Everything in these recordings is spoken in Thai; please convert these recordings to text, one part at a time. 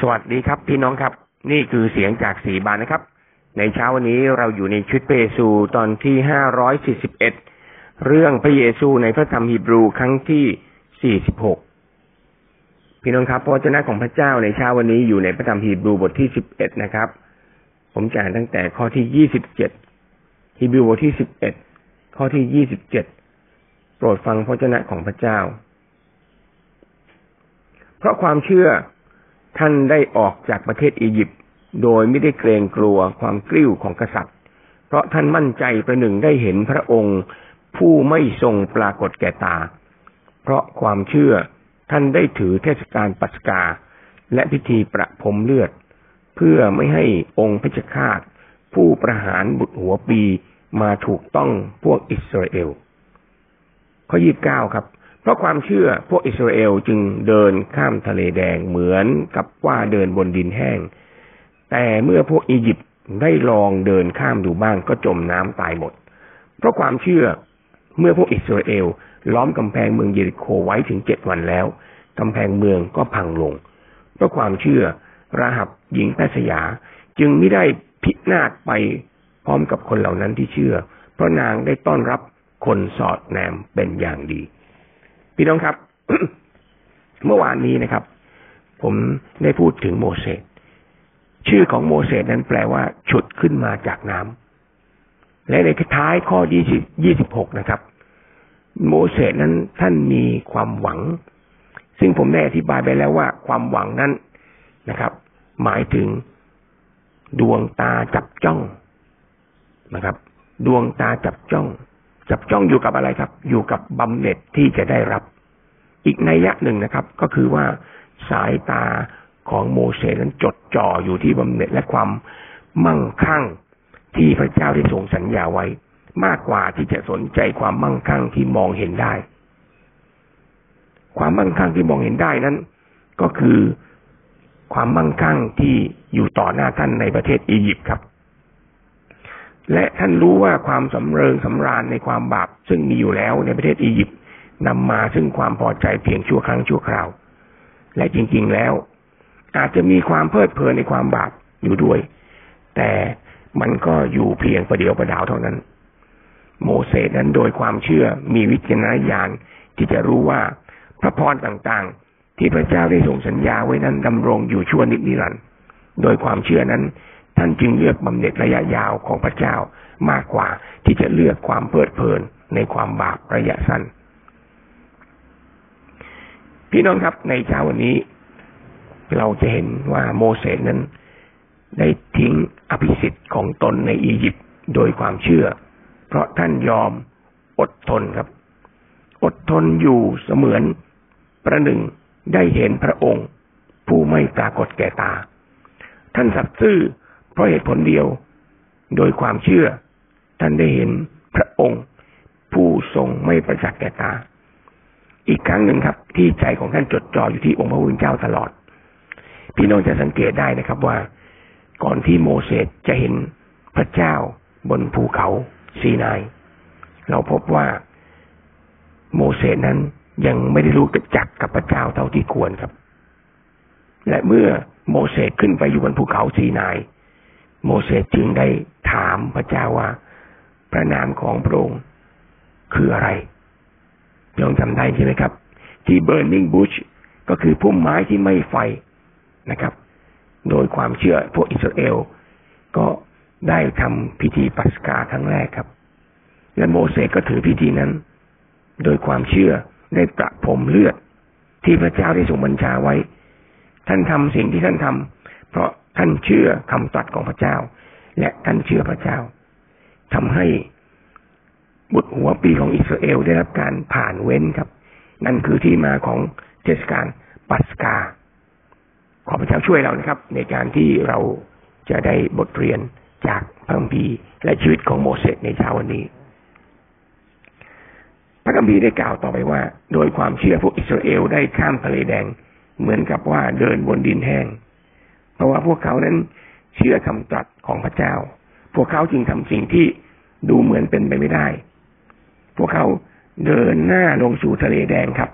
สวัสดีครับ พี่น้องครับ นี่คือเสียงจากสีบานนะครับ ในเช้าวันนี้เราอยู่ในชุดพระเยซูตอนที่ห้าร้อยสี่สิบเอ็ดเรื่องพระเยซูในพระธรรมฮีบรูครั้งที่สี่สิบหกพี่น้องครับพระเจ้าของพระเจ้าในเช้าวันนี้อยู่ในพระธรรมฮีบรูบทที่สิบเอ็ดนะครับ ผมจะอ่านตั้งแต่ข้อที่ยี่สิบเจ็ดฮีบรูบทที่สิบเอ็ดข้อที่ยี่สิบเจ็ดโปรดฟังพระเจ้าของพระเจ้า เพราะความเชื่อ ท่านได้ออกจากประเทศอียิปต์โดยไม่ได้เกรงกลัวความกลิ้วของกษัตริย์ เพราะท่านมั่นใจประหนึ่งได้เห็นพระองค์ผู้ไม่ทรงปรากฏแก่ตา เพราะความเชื่อท่านได้ถือเทศกาลปัสกา และพิธีประพรมเลือด เพื่อไม่ให้องค์พระชฆาต ผู้ประหารบุตรหัวปีมาถูกต้องพวกอิสราเอล ข้อยี่บเก้าครับ เพราะความเชื่อพวกอิสราเอลจึงเดินข้ามทะเลแดงเหมือนกับว่าเดินบนดินแห้ง แต่เมื่อพวกอียิปต์ได้ลองเดินข้ามดูบ้างก็จมน้ำตายหมด เพราะความเชื่อเมื่อพวกอิสราเอลล้อมกำแพงเมืองเยริโคไว้ถึงเจ็ดวันแล้วกำแพงเมืองก็พังลง เพราะความเชื่อราหับหญิงแพทยาจึงไม่ได้พินาศไปพร้อมกับคนเหล่านั้นที่เชื่อ เพราะนางได้ต้อนรับคนสอดแนมเป็นอย่างดี พี่น้องครับ เมื่อวานนี้นะครับ ผมได้พูดถึงโมเสสชื่อของโมเสสนั้นแปลว่า ฉุดขึ้นมาจากน้ำและในท้ายข้อยี่สิบยี่สิบหกนะครับ โมเสสนั้นท่านมีความหวัง ซึ่งผมได้อธิบายไปแล้วว่า ความหวังนั้นนะครับ หมายถึงดวงตาจับจ้องนะครับ ดวงตาจับจ้อง จับจ้องอยู่กับอะไรครับ อยู่กับบำเหน็จที่จะได้รับ อีกนัยยะหนึ่งนะครับ ก็คือว่าสายตาของโมเสสนั้นจดจ่ออยู่ที่บำเหน็จและความมั่งคั่งที่พระเจ้าได้ทรงสัญญาไว้ มากกว่าที่จะสนใจความมั่งคั่งที่มองเห็นได้ ความมั่งคั่งที่มองเห็นได้นั้น ก็คือความมั่งคั่งที่อยู่ต่อหน้าท่านในประเทศอียิปต์ครับ และท่านรู้ว่าความสำเริงสำราญในความบาปซึ่งมีอยู่แล้วในประเทศอียิปต์นำมาซึ่งความพอใจเพียงชั่วครั้งชั่วคราว และจริงๆแล้ว อาจจะมีความเพลิดเพลินในความบาปอยู่ด้วย แต่มันก็อยู่เพียงประเดียวประดาวเท่านั้น โมเสสนั้นโดยความเชื่อมีวิจารณญาณที่จะรู้ว่าพระพรต่างๆ ที่พระเจ้าได้ส่งสัญญาไว้นั้นดำรงอยู่ชั่วนิดนิรันดร์โดยความเชื่อนั้น ท่านจึงเลือกบำเหน็จระยะยาวของพระเจ้ามากกว่าที่จะเลือกความเพลิดเพลินในความบาประยะสั้น พี่น้องครับในเช้าวันนี้ เราจะเห็นว่าโมเสสนั้น ได้ทิ้งอภิสิทธิ์ของตนในอียิปต์โดยความเชื่อ เพราะท่านยอมอดทนครับ อดทนอยู่เสมือนประหนึ่งได้เห็นพระองค์ ผู้ไม่ปรากฏแก่ตา ท่านสัตย์ซื่อ เพราะเหตุผลเดียว โดยความเชื่อ ท่านได้เห็นพระองค์ ผู้ทรงไม่ประจักษ์แก่ตา อีกครั้งหนึ่งครับ ที่ใจของท่านจดจ่ออยู่ที่องค์พระผู้เป็นเจ้าตลอด พี่น้องจะสังเกตได้นะครับว่า ก่อนที่โมเสสจะเห็นพระเจ้าบนภูเขาซีนาย เราพบว่าโมเสสนั้นยังไม่ได้รู้จักกับพระเจ้าเท่าที่ควรครับ และเมื่อโมเสสขึ้นไปอยู่บนภูเขาซีนาย โมเสสจึงได้ถามพระเจ้าว่า พระนามของพระองค์คืออะไรลองจำได้ใช่ไหมครับ ที่ burning bush ก็คือพุ่มไม้ที่ไม่ไฟนะครับ โดยความเชื่อพวกอิสราเอล ก็ได้ทำพิธีปัสกาครั้งแรกครับ และโมเสสก็ถือพิธีนั้น โดยความเชื่อได้ประพรมเลือด ที่พระเจ้าได้ทรงบัญชาไว้ ท่านทำสิ่งที่ท่านทำเพราะ ท่านเชื่อคำตรัสของพระเจ้า และท่านเชื่อพระเจ้าทำให้บุตรหัวปีของอิสราเอลได้รับการผ่านเว้นครับ นั่นคือที่มาของเทศกาลปัสกา ขอพระเจ้าช่วยเรานะครับ ในการที่เราจะได้บทเรียนจากพระคัมภีร์และชีวิตของโมเสสในเช้าวันนี้ พระคัมภีร์ได้กล่าวต่อไปว่า โดยความเชื่อพวกอิสราเอลได้ข้ามทะเลแดง เหมือนกับว่าเดินบนดินแห้ง เพราะว่าพวกเขานั้นเชื่อคำตรัสของพระเจ้า พวกเขาจึงทำสิ่งที่ดูเหมือนเป็นไปไม่ได้ พวกเขาเดินหน้าลงสู่ทะเลแดงครับ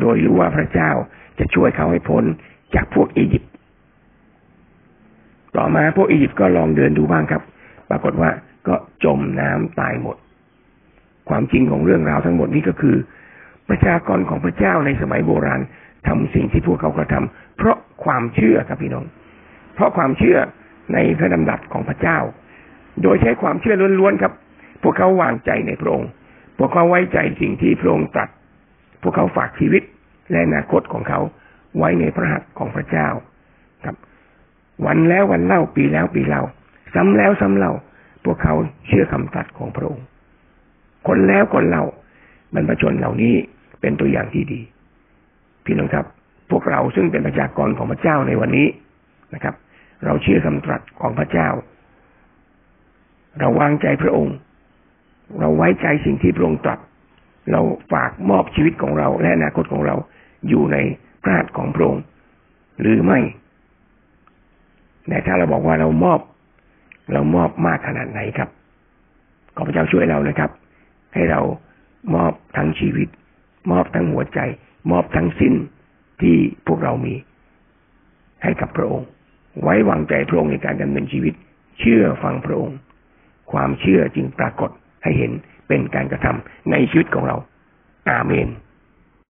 โดยรู้ว่าพระเจ้าจะช่วยเขาให้พ้นจากพวกอียิปต์ ต่อมาพวกอียิปต์ก็ลองเดินดูบ้างครับ ปรากฏว่าก็จมน้ำตายหมด ความจริงของเรื่องราวทั้งหมดนี้ก็คือ ประชากรของพระเจ้าในสมัยโบราณทำสิ่งที่พวกเขากระทาเพราะความเชื่อครับพี่น้อง เพราะความเชื่อในพระดำรัสของพระเจ้า โดยใช้ความเชื่อล้วนๆครับ พวกเขาวางใจในพระองค์ พวกเขาไว้ใจสิ่งที่พระองค์ตรัส พวกเขาฝากชีวิตและอนาคตของเขาไว้ในพระหัตถ์ของพระเจ้าครับ วันแล้ววันเล่าปีแล้วปีเล่า ซ้ำแล้วซ้ำเล่า พวกเขาเชื่อคำตรัสของพระองค์ คนแล้วคนเล่าบรรพชนเหล่านี้เป็นตัวอย่างที่ดี พี่น้องครับ พวกเราซึ่งเป็นประชากรของพระเจ้าในวันนี้ นะครับ เราเชื่อคำตรัสของพระเจ้า เราวางใจพระองค์ เราไว้ใจสิ่งที่พระองค์ตรัส เราฝากมอบชีวิตของเราและอนาคตของเราอยู่ในพระหัตถ์ของพระองค์หรือไม่แต่ถ้าเราบอกว่าเรามอบ เรามอบมากขนาดไหนครับ ขอพระเจ้าช่วยเรานะครับ ให้เรามอบทั้งชีวิต มอบทั้งหัวใจ มอบทั้งสิ้นที่พวกเรามีให้กับพระองค์ ไว้วางใจพระองค์ในการดำเนินชีวิต เชื่อฟังพระองค์ ความเชื่อจึงปรากฏให้เห็นเป็นการกระทำในชีวิตของเรา อาเมน